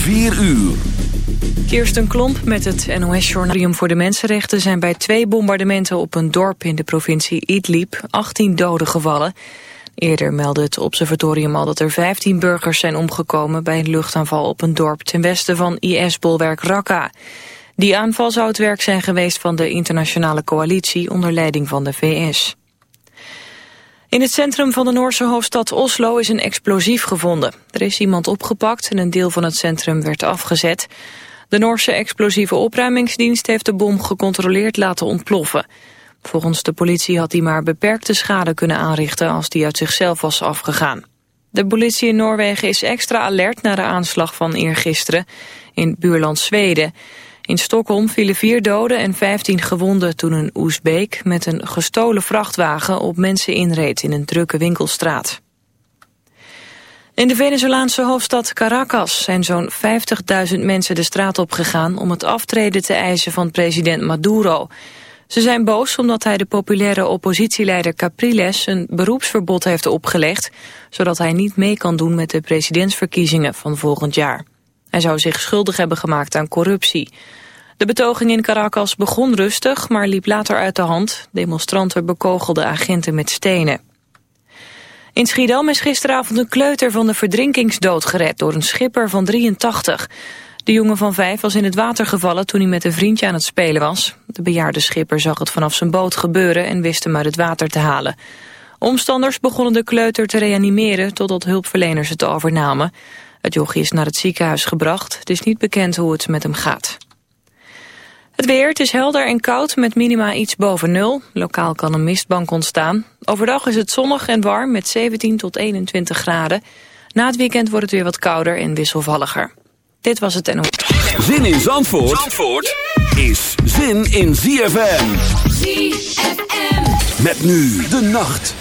4 uur. Kirsten Klomp met het NOS-journalium voor de Mensenrechten... zijn bij twee bombardementen op een dorp in de provincie Idlib 18 doden gevallen. Eerder meldde het observatorium al dat er 15 burgers zijn omgekomen... bij een luchtaanval op een dorp ten westen van IS-bolwerk Raqqa. Die aanval zou het werk zijn geweest van de internationale coalitie... onder leiding van de VS. In het centrum van de Noorse hoofdstad Oslo is een explosief gevonden. Er is iemand opgepakt en een deel van het centrum werd afgezet. De Noorse explosieve opruimingsdienst heeft de bom gecontroleerd laten ontploffen. Volgens de politie had hij maar beperkte schade kunnen aanrichten als die uit zichzelf was afgegaan. De politie in Noorwegen is extra alert na de aanslag van eergisteren in buurland Zweden. In Stockholm vielen vier doden en 15 gewonden toen een Oezbeek met een gestolen vrachtwagen op mensen inreed in een drukke winkelstraat. In de Venezolaanse hoofdstad Caracas zijn zo'n 50.000 mensen de straat op gegaan om het aftreden te eisen van president Maduro. Ze zijn boos omdat hij de populaire oppositieleider Capriles een beroepsverbod heeft opgelegd, zodat hij niet mee kan doen met de presidentsverkiezingen van volgend jaar. Hij zou zich schuldig hebben gemaakt aan corruptie. De betoging in Caracas begon rustig, maar liep later uit de hand. Demonstranten bekogelden agenten met stenen. In Schiedam is gisteravond een kleuter van de verdrinkingsdood gered door een schipper van 83. De jongen van vijf was in het water gevallen toen hij met een vriendje aan het spelen was. De bejaarde schipper zag het vanaf zijn boot gebeuren en wist hem uit het water te halen. Omstanders begonnen de kleuter te reanimeren totdat hulpverleners het overnamen. Het jochie is naar het ziekenhuis gebracht. Het is niet bekend hoe het met hem gaat. Het weer, het is helder en koud met minima iets boven nul. Lokaal kan een mistbank ontstaan. Overdag is het zonnig en warm met 17 tot 21 graden. Na het weekend wordt het weer wat kouder en wisselvalliger. Dit was het NO. Zin in Zandvoort, Zandvoort is zin in ZFM. ZFM. Met nu de nacht.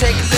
Excited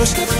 lados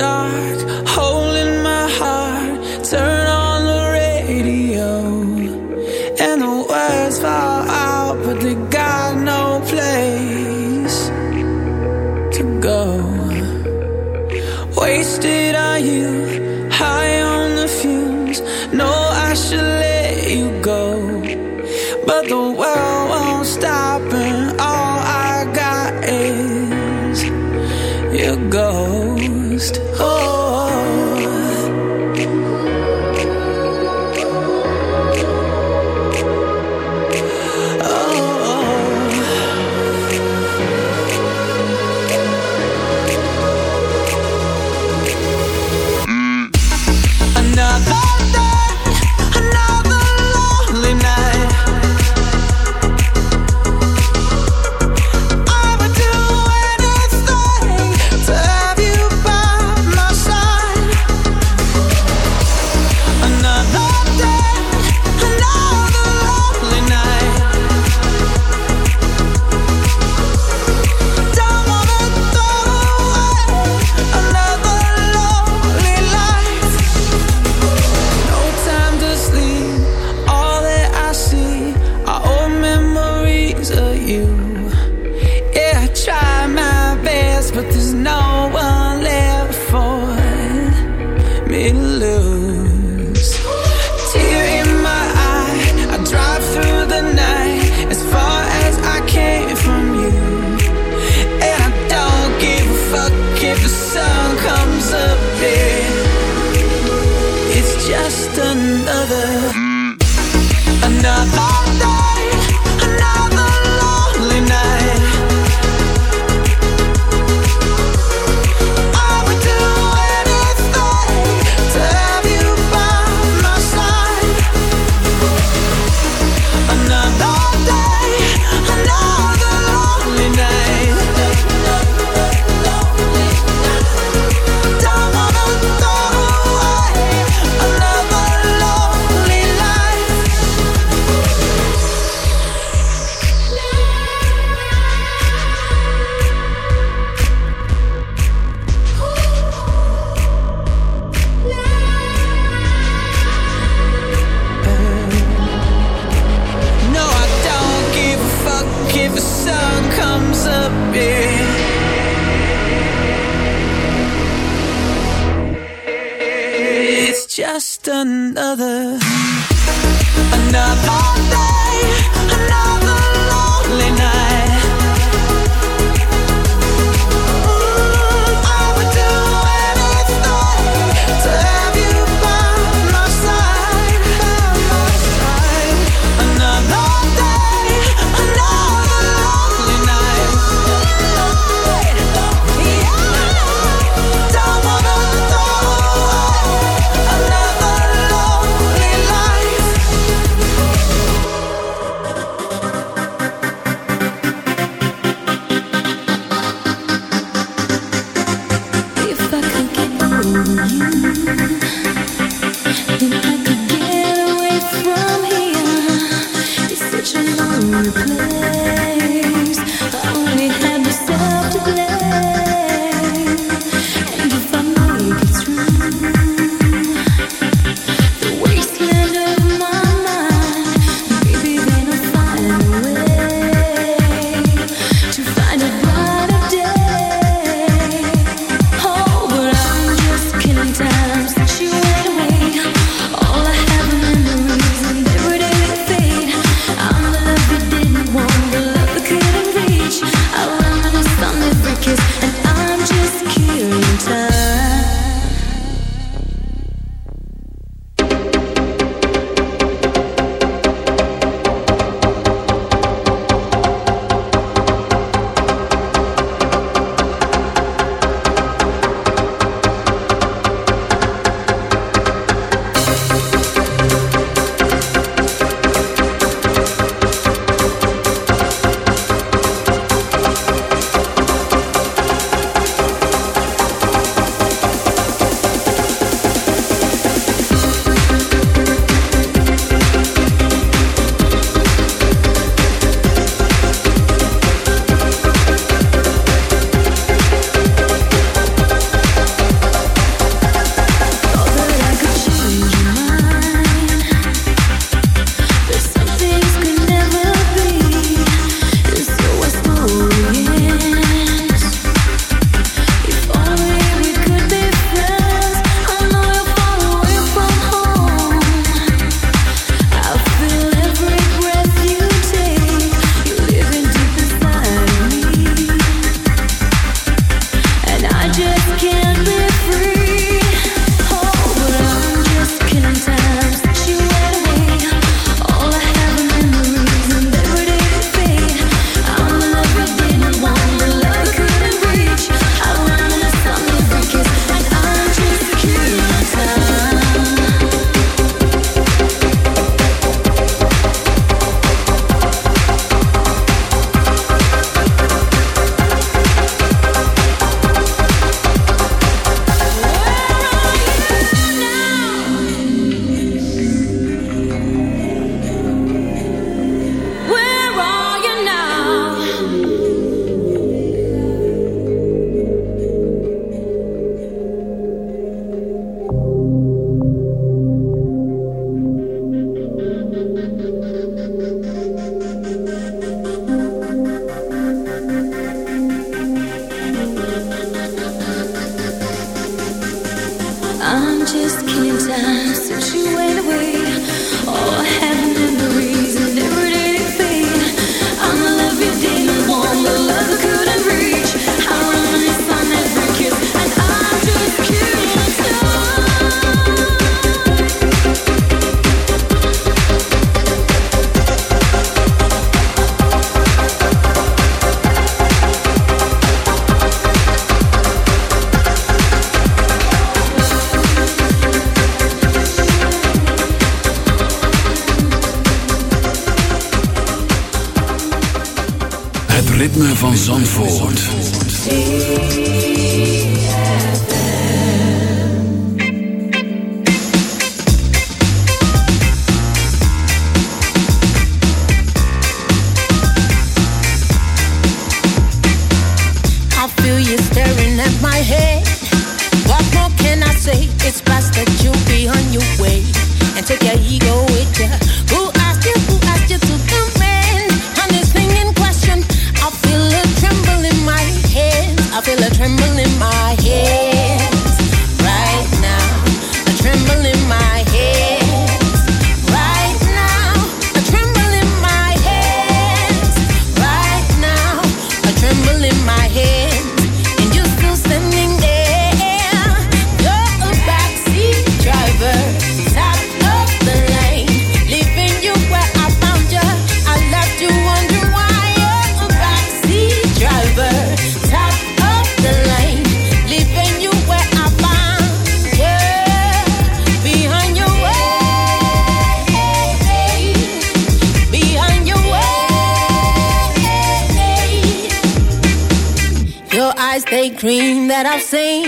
In